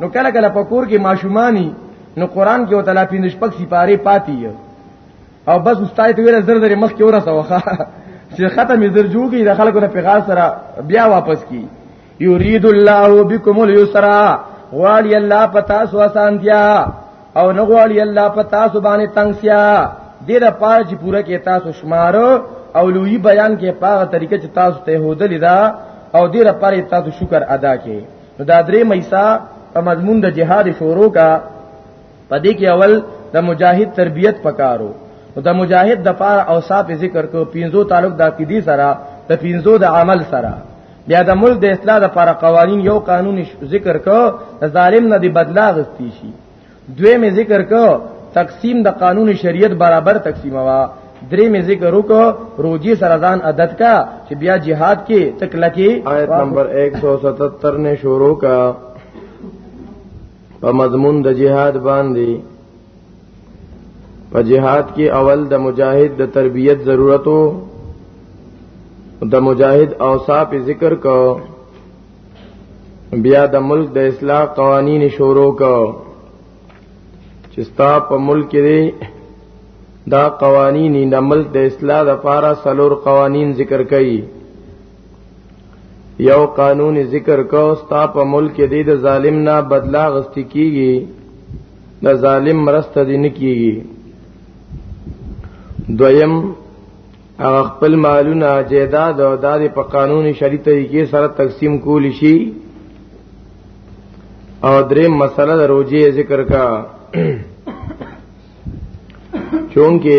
S2: نو کله کله پکور کې ماشومانی نو قران کې وتلا پینځ پک سپاره پاتې او بس استاد ته ویل زر زر مخ کې ورسه وخه چې ختم زر جوړي د خلکو نه پیغام سره بیا واپس کی یرید الله بكم اليسر غواړي الله پتا سو اسانتیا او نه غواړي الله پتا سو باندې تنگسیا دې را پاره چې پوره کې تاسو شمارو او لوی بیان کې پاغه طریقه چې تاسو ته هودل دا او دې را پاره تاسو شکر ادا کې دا درې مېسا په مضمون د جهاد شورو کا په دې کې اول د مجاهد تربیت پکارو نو د مجاهد د پار اوصاف ذکر کو پینزو تعلق د عقیدی سره د پینزو د عمل سره
S3: بیا د ملک د اصلاح د پر قوانین یو قانون ذکر کو د ظالم نه دی بدلا غستی شي دوی می ذکر کو تقسیم د قانون شریعت برابر تقسیم وا درې می ذکر وکړو روزي سره ځان عادت کا چې بیا jihad کې تکلکی
S2: آیت نمبر 177 نه شروع کا په مضمون د جهاد باندې په جهاد کې اول د مجاهد د تربیت ضرورتو د مجاهد اوصاف ذکر کو بیا د ملک د اصلاح قوانین شروع کو چې ستا په ملک کې دا قوانین د ملک د اصلاح لپاره سلور قوانین ذکر کړي یو قانون ذکر کو ستا په ملک دی د ظالم نه بدلا غستی کیږي د ظالم مرسته دی نه کیږي دویم هغه خپل مالونه جیداد او داد په قانوني شری طریقې سره تقسیم کول شي او درې مسله د روزي ذکر کا چونکه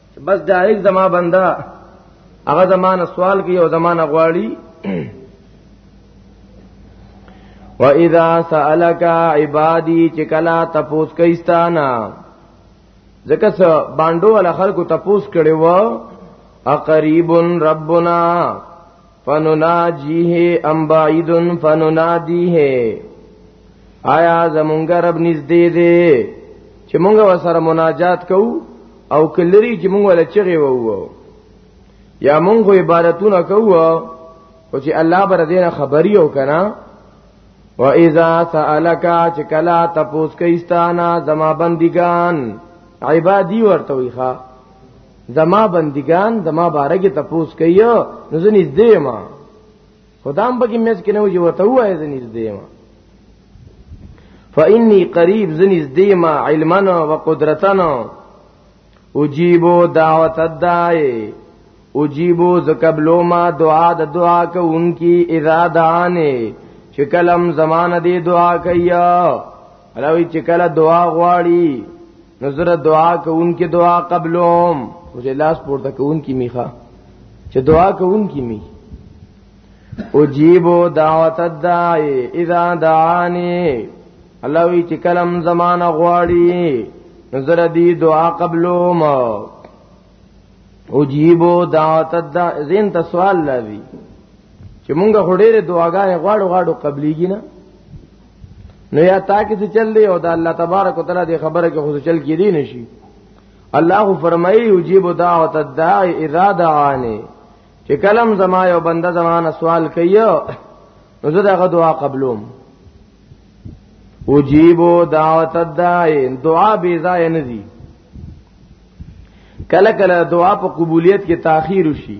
S2: بس ډایرک زما بندا هغه زمانه سوال کوي او زمانه غواړي واذا سالك عبادي چې کلا تپوس کیستانا ځکه څه باندو ول خلکو تپوس کړي وو اقریب ربنا فنناجیه ام بعید فننادیه آیا زمونږ رب نږدې دی چې مونږ وسره مناجات کوو او کلری چې مونږ ولا چغي وو یا مونږ عبادتونه کوو او چې الله بر دینه خبري او کنه و اذا سالک چې کلا تپوس کیستانا زما بندگان عبادی ورته ویخه زما بندگان زما بارګه تپوس کوي نو زه نږدې ما خدام بګی مېز کې نه وځي وته وای زه نږدې ما فإني قریب زه نږدې ما علما و قدرتا اجیبو دعوت الدای اجیبو زکبلو ما دعا د دعا کوونکی اذا دعانه چې کلم زمانه دی دعا کوي علاوه چې کله دعا غواړي نظر دعا کوونکې دعا قبلوم مجھے لاس پورته کوونکې میخه چې دعا کوونکې می اجیبو دعوت الداعی اذا دعانی الله وی چې کلم زمانہ غواړي نظر دی دعا قبلوم اجیبو دعوت الداعی زین ته سوال لوي چې مونږه هډېره دعاګانې غواړو غواړو قبليږي نه نو یا تا کې څه چل دی او دا الله تبارک وتعالى دی خبره کې خو چل کې دی نشي الله فرمایي یجیب دعوت الداعی اذا دعانی چې کلم زما یو بنده زمانه سوال کوي نو زه دغه دعا قبلوم اجیب دعوت الداعی دعا بی ځای نه دی کله کله دعا په قبولیت کې تاخير شي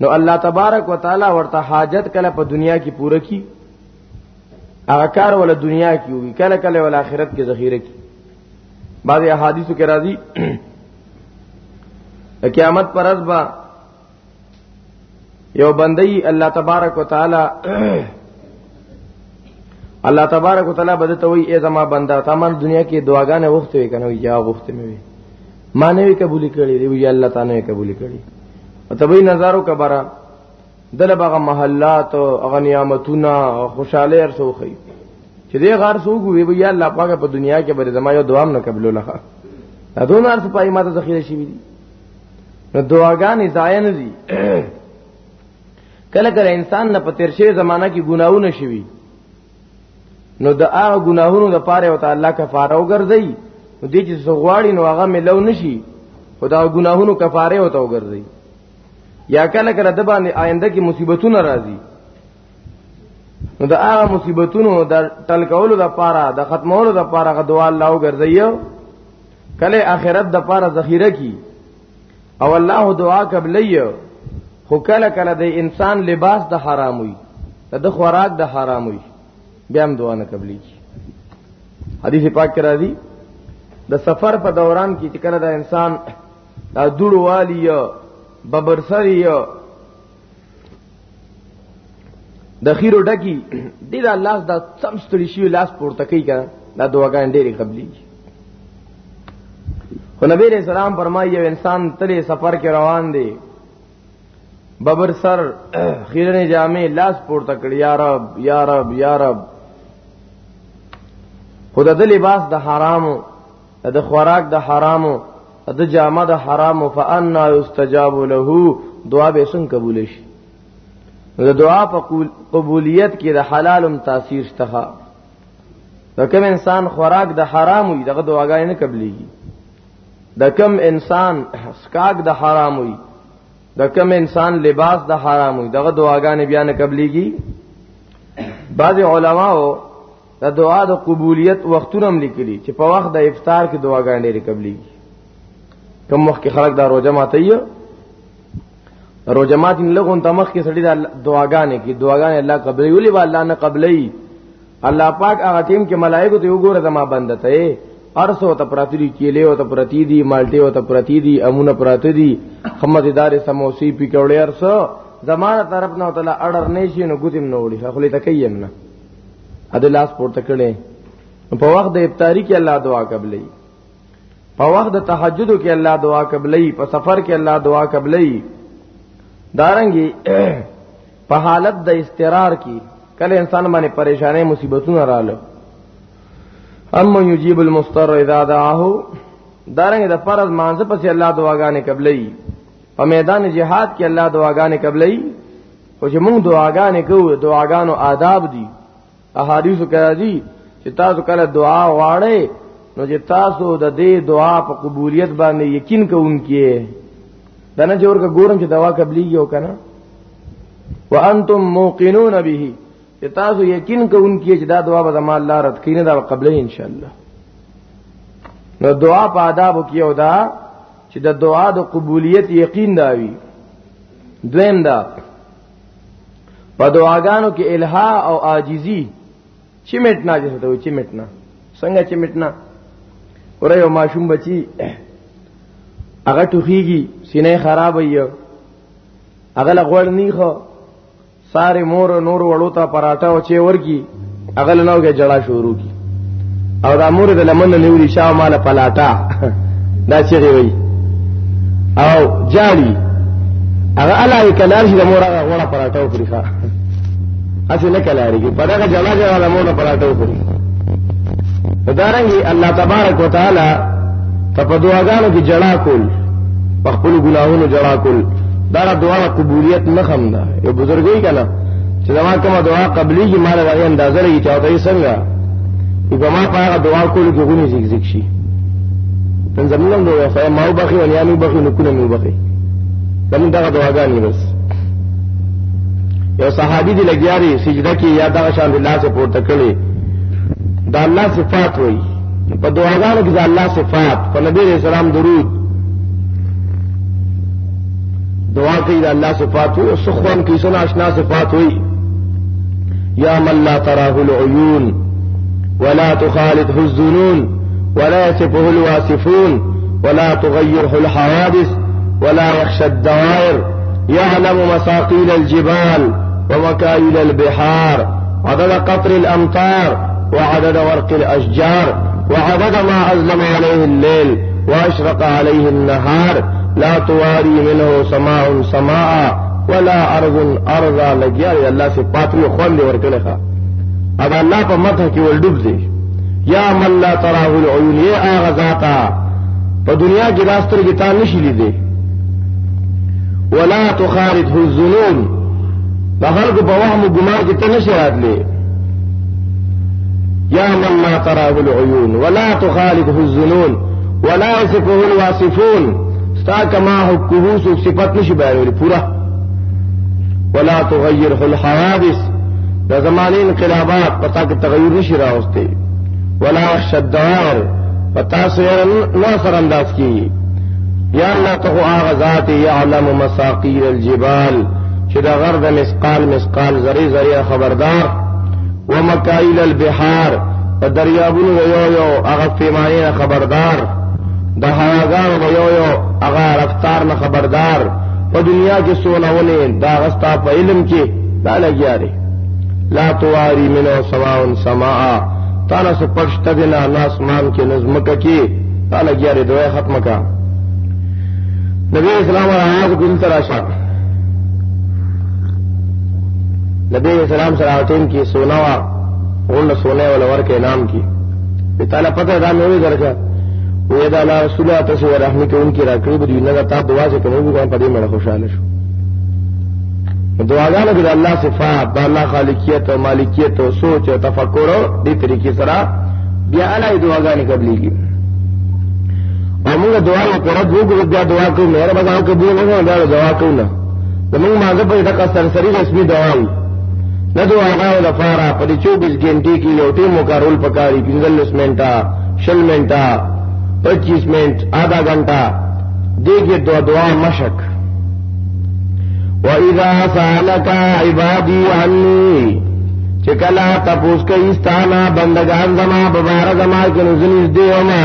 S2: نو الله تبارک وتعالى ورته حاجت کله په دنیا کې پوره کی هغه کار ول دنیا کې وي کله کله ول آخرت کې ذخیره کی بعض احادیث کې راځي قیامت پر ورځ با یو بندي الله تبارک وتعالى الله تبارک وتعالى بده ته وي ای زما بندا تمام دنیا کې دعاګانې وخت وي کنه یا وخت مې وي ما نه وی قبول کړی دی وی الله تعالی قبول کړی او تبې نظارو کبره دله بغه محلات او اغنیامتونه او خوشاله ارسو خي چې دې غار سو ګوي وی الله پاکه په دنیا کې بر زما یو دوام نه قبول لخه دا دوه ارث پای ماته ذخیره شي دي نو دعاګانې ضایع نه دي کله کله انسان نه په تیر شوی زمانہ کې ګناونه شوی نو د هغه ګناهونو د پاره او تعالی کفاره وګرځي نو دې چې زغواړي نو هغه ملو نشي خدا ګناهونو کفاره او ته وګرځي یا کله کله د باندې آینده کې مصیبتونه راځي نو د هغه مصیبتونو د ټل کولو د پاره د ختمولو د پاره غدوا الله وګرځي کله اخرت د پاره ذخیره کی او الله دعا قبلې خو کله کله د انسان لباس د حرام وي د خوراک د حرام وي بیا هم دعا نه قبلې حدیث پاک کې راځي د سفر په دوران کې چې کله دا انسان دا دوړو والی یا ببرسری یا د خیرو ډکی دې دا لاس دا سم ستړي شي لاس پورته کوي کنه دا دعاګان ډېری قبلي خو نبی رسول سلام فرمایي یو انسان تلې سفر کې روان دی ببر سر خیرنه جامې لاس پورته کړی یا رب یا رب یا رب خود د لباس د حرامو د خوراک د حرامو د جامه د حرامو فانا یستجاب له دعا به څنګه قبول شي د دعا په قبولیت کې د حلالم تاثیر شته د کم انسان خوراک د حرام وي دغه دعاګانې نه قبليږي د کم انسان سکاک د حرام وي د کم انسان لباس د حرام وي دغه دعاګانې بیا نه قبليږي بعض علماو دا دعا د قبولیت وختونه هم لیکلي چې په وخت د افطار کې دعاګانې ډېرې قبليږي کوم وخت کې خلک دا روزه ماته یې روزه ماته نه لګون تمخ کې سړي دا دعاګانې کې دعاګانې الله قبلې ولې با الله نه قبلې الله پاک هغه ټیم کې ملائکه ته وګوره زما بنده ته ارسو ته پراتی دي کیلې او ته پراتی دي مالټې او ته پراتی دي امونه پراتی دي خمدیدار سموسی پکوړې ارسو زمانه طرف نه وتلا اړر نشي نو ګوتم نوړي خو لې تکیم نه ا دې لاس پورته کړي په وخت د افطاری کې الله دعا قبلې په وخت د تهجد کې الله دعا قبلې په سفر کې الله دعا قبلې دارنګي په حالت د استقرار کې کله انسان باندې پریشانې مصیبتونه رااله اما یجیب المستر اذا دعاه دارنګ د فرض مانزه پسې الله دعاګانې قبلې په میدان جهاد کې الله دعاګانې قبلې او چې موږ دعاګانې کوو دعاګانو آداب دي احادیثو کې راځي چې تاسو کله دعا غواړئ نو چې تاسو د دې دعا په قبولیت باندې یقین کوونکې دا نه جوړ کا ګورم چې دوا قبليږي او کنه وانتم موقنون به چې تاسو یقین کوونکې چې دا دعا به زموږ الله رد کینه دا قبلې ان شاء الله نو دعا په آداب کې او دا چې د دعا د قبولیت یقین دا وي دویم دا په دعاګانو کې الها او عاجزی چې مټنا چې ته چې مټنا څنګه چې مټنا ورې یو ماشوم بچي هغه ټوخیږي سینې خراب وي هغه لغوړ نه خو ساری مور نور وړو ته پراټه او چې ورکی اغل نو کې جړه شروع کی او دا مور د لمن نه نیولی شاو مال پلاټا دا چې وی او جالی هغه الای کلار شي د مور هغه وړه پراټه وکړي ښا اسی نه کلاری کی پدغه جړه جړه د مور پراټه وکړي دارنګي الله تبارک وتعالى ته په دعاګانو کې جړه کول په خپل ګناهونو جړه کول دا دعا قبولیت نه خم ده یو بزرګي کنه چې دا کومه دعا قبلي چې مال راغی اندازه لري چې تاسو څنګه په ما په هغه دعا کولو کې غونې زیګ زیګ شي نن زمونږ دوه خو ما وبخي ونیا مې وبخي نو کله مې وبخي زمونږ دا دعاګانې بس یو صحابي دی لګیاري سجده کې یا دا شان الله سے پورته کړي دا الله صفات وایي په دعاګانو کې دا الله صفات په نبی رسول الله درود دعا کوي دا الله صفات وي او سخوان کوي سن آشنا صفات وي يا من لا تراه العيون ولا تخالطه الظنون ولا يصفه الواسفون ولا تغيره الحوادث ولا يخشى الدوائر يعلم مساقيل الجبال ومكايل البحار عدد قطر الأمطار وعدد ورق الأشجار وعدد ما أظلم عليه الليل واشرق عليه النهار لا تواري منه سماء سماء ولا ارض ارض لګیا دی الله سے پاتری خوان دی ورکړه ښا ادا الله په مته کې ول ډوب دی یا من لا تراه العيون یا اغه ذاتا په دنیا کې راستر کې تا نشي لیدې ولا تخارج الظنون په خلق په وهم ګمار کې ته نشي راتلې يا من ما تراه العيون ولا تخالفه الظنون ولا يصفه الواصفون ستا کما حقه سو صفت نشي بیانول پورا ولا تغيره الحوادث دا زمانه انقلابات پتا کې تغیر نشي راوستي ولا يخش الدوائر پتا سره نو سر انداز کی یا الله ته هغه ذات يعلم مساقيل الجبال چې دا غرد مسقال مسقال ذره ذره خبردار ومکائل البحار په دریابونو یو یو هغه پیمانه خبردار د هواګانو به یو یو هغه رفتار نه خبردار په دنیا کې سونه ونی دا غستا په علم کې دا لګیا دی لا تواری منو سواون سما تانا سو پښت دینا ناسمان کې نظمک کې دا لګیا دی دوه ختمه کا نبی اسلام راغو دل تراشا نبی علیہ السلام سره ټیم کې سونا وا ورنه سونه ولا ورکه نام کې په تعالی پته دا نه وی درکا وې دا لا رسول الله تاسو ورحمه کې انکی راکړي بده نه تا دعا چې کوم ګان په دې مړه خوشاله شو دعاګانو کې الله صفات د الله خالقیت او مالکیت او سوچ او تفکر دې طریقې سره بیا الله دعاګانې قبليږي او موږ دعا وکړو دغه دعا کوو مهربانه کوو دا دعا کوو زمونږ مازه په دغه سرسري رسمي دوام نه دوه هغه لپاره په 24 غنټې کې یو ټیم وکارول پکاري 15 منټه 20 منټه 25 منټ آدھا غنټه دغه دوه دوا مشک واذا سالك عبادي عني چکلا تپوس کوي ستانه بندگان زما ببار زما کې نزنیز دیوما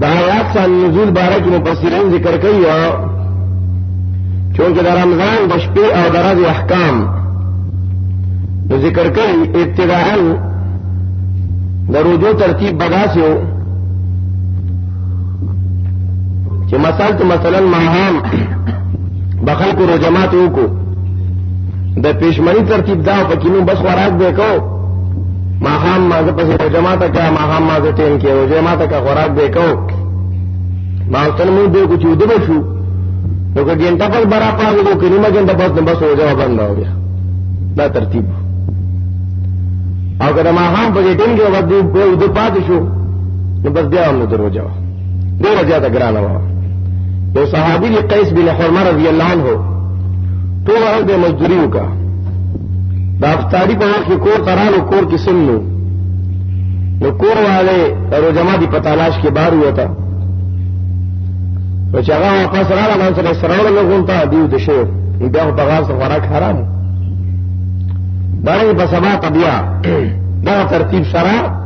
S2: دا آیات سان نزول باره کې مفسرین ذکر کوي چونکه د رمضان د شپې او د ورځې احکام نو ذکر کوي ابتداءا د روزو ترتیب بداسي وو چې مثلا ته مثلا ماهام بخل کو روزمات وکړو د پېشمنی ترتیب دا پکې نو بس خوراک وکړو ماخام ما زه پسې جما ته کا ماخام ما زه ټیم کې او جما ته کا خوراک به کو ما تل مو دې کو چې ودو شو نو که ګنټه پر برا پاو کو کریمه ګنټه بس بس هو جواب بند او بیا دا ترتیب او که ما هم په دې ټیم کې ودو په ودو پات شو نو بس بیا هم درو جواب ډیره زیاته ګرانه وه یو صحابي دی قیس بن حرمه رضی الله عنه ټول هغه د مزدوري وکا د افطاری په وخت کې کور ترانو کور کې سمنو نو کور والے کرو جمع دی په تلاش کې بار وتا نو چې هغه واپس راغله نو سره سره له غونټه دیو د شو بیا په غار سره خوراک حرام دا په سبا طبيعه دا ترتیب سره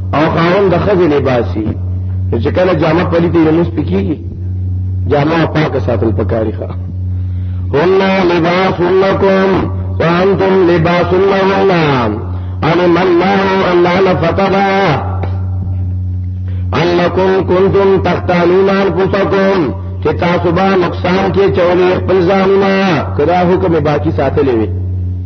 S2: او خاون د خځې لباسي چې کله جامه پلیته یې نو سپکیږي جامه پاکه ساتل پکاري ښه هن لباس لكم وانتم لباس لهن علم الله ان لا فتبا انکم کنتم تختالون انفسکم چې تاسو به نقصان کې چولې خپل ځانونه کدا حکم باقی ساتلې وي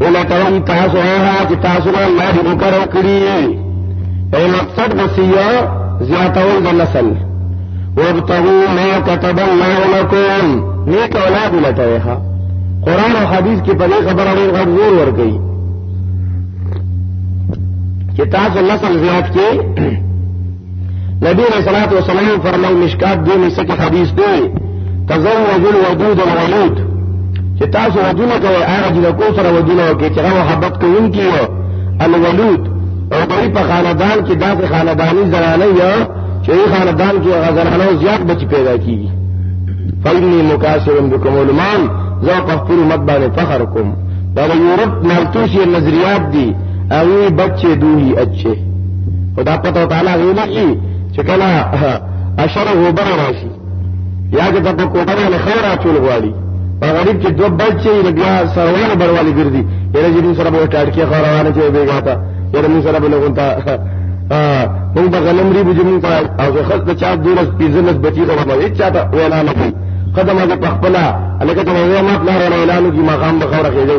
S2: ولټوم تاسو هغه چې تاسو نه الله دې مقرر کړی او مقصد وسیه زیاتول د نسل وابتغوا ما كتب الله لكم نیک اولاد لټوي ها قران او حديث کې په دې خبره ډېر غږ زور ور کوي چې تاسو نسل زیات کې نبی علیہ الصلوۃ والسلام فرمایي مشکات دې مې څه حدیث دی تزوج الودود الولود چې تاسو ودونه کوي هغه د کو سره ودونه کوي چې هغه محبت کوونکی یو الولود او دوی په خاندان کې داسې خاندانی زنانه یا چې یې خاندان کې هغه زنانه زیات بچ پیدا کیږي فإني مكاسر بكم علماء زه په خپل مت باندې فخر کوم دا یورپ مالتوسی نظریات دي اوی بچه دوی اچه خدا پتہ تعالی غیلی کی چکلا اشر غبر راشی یا چې په کوټه باندې خیر اچول غواړي په غریب کې دوه بچي نه بیا سروانه بړوالي ګرځي یره چې موږ سره به ټاټ کې خروانه چې بیګا تا یره موږ سره به نه غونتا موږ به غنم ری بجې موږ او زه خد چا دولس پیزلس بچي ته به هیڅ چاته وینا نه کوي قدمه په خپل الکه ته وینا ما پلار اعلان کی مقام به خبره کېدو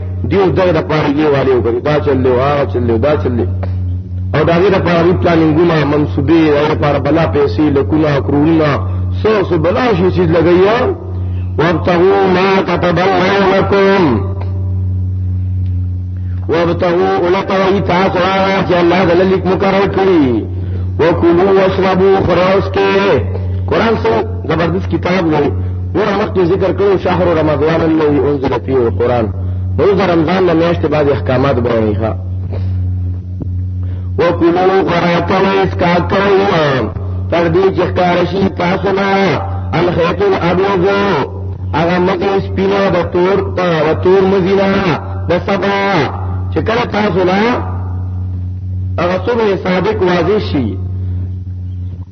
S2: دیو دغه د پاره یې والي وکړي دا چلې واه چلې دا چلې او داغه د پاره ری پلانینګونه منسوبې او د پاره بلا پیسې لکونه کرونه سو سو بلا شي چې لګیا وابتغوا ما كتب الله لكم وابتغوا لقوا تاسو هغه چې الله دل لیک مقرر کړی وکلوا واشربوا خراس کې قران سره زبردست کتاب دی نور مخکې ذکر کړو شهر رمضان الذي انزل فيه القرآن نو د رمضان نه میاشتې بعد احکامات بیانې ښه وکلو قراتل اسکا کوي تر دې چې ښکار شي تاسو نه الخيط الابيض هغه مګي سپینه د تور ته د تور مزینا د سبا چې کله تاسو نه هغه څومره صادق واضح شي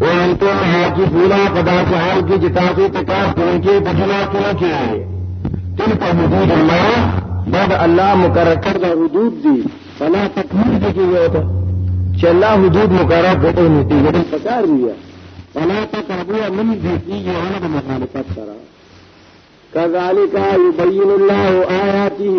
S2: وان کو حاجی بولا پدا سے حال کی جتا سے تکار کریں کے بجلا کریں کے تلک حدود اللہ بعد اللہ مقرر کر دا حدود دی فلا تکمیر دی کی وہ تھا چھ اللہ حدود مقرر کرتے ہیں تی یہ پکار دی ہے فلا تکربو من دی کی یہ ہونا دا مخالفت کرا كذلك يبين الله آياته